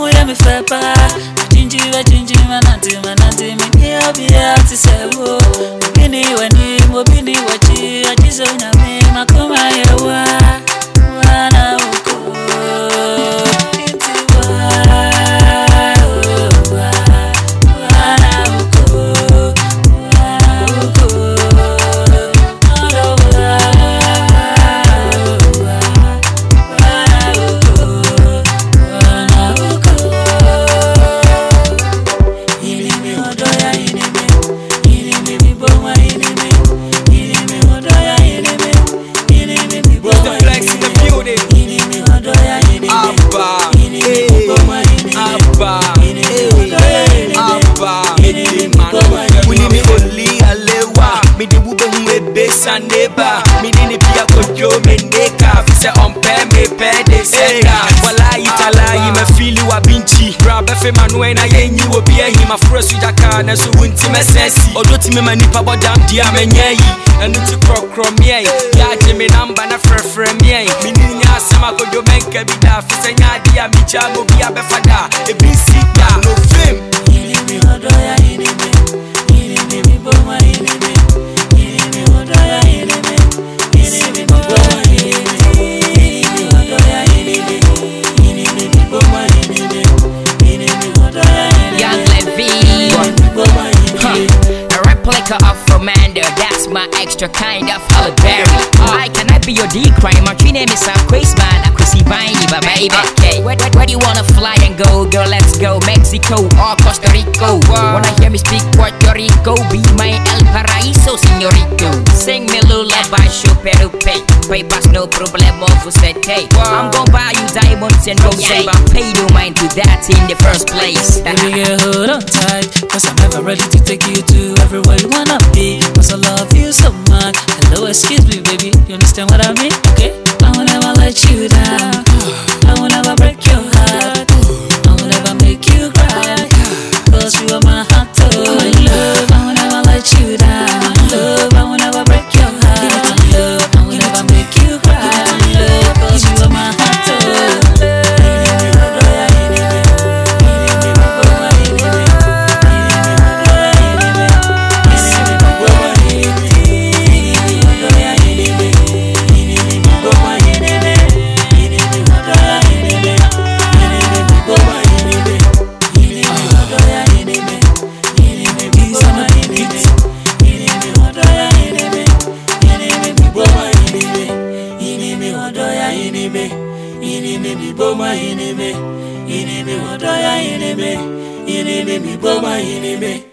Ule mifepa Chinjiwe chinjiwe nanti mananti Mikia biya tisewo mfe ma no na yɛnyi wɔ bi ahi mafrɛ so gya kaa na so wontim ɛsɛ si ɔdɔ timi ma nnipa bɔdam deɛ a manyɛ yi ɛno nti korɔkorɔ meɛi yɛagye me namba na frɛfrɛ meɛi menini nyɛ asɛm akɔdwo mɛnka bi daa fi sɛ nyɛ adeɛ a megyaa ma obi abɛfa daa ɛbi nsi daa no fim my extra kind of Halle Berry. Why can I be your D crime? My true name is Sam Quaceman. I could see buying you, but baby. Okay, where, where, where do you wanna fly and go? Girl, let's go. Mexico or Costa Rica. Wanna hear me speak Puerto Rico? Be my El Paraíso, señorito. Sing me lullaby, show pay. Papers, no problemo, você tem. I'm gonna buy you diamonds and rose, but pay no mind to that in the first place. Baby girl, hold on tight Cause I'm never ready to take you to everywhere you wanna be excuse me, baby You understand what I mean? Inimi, inimi yinime wodoya inimi, yinime mi boma yinime.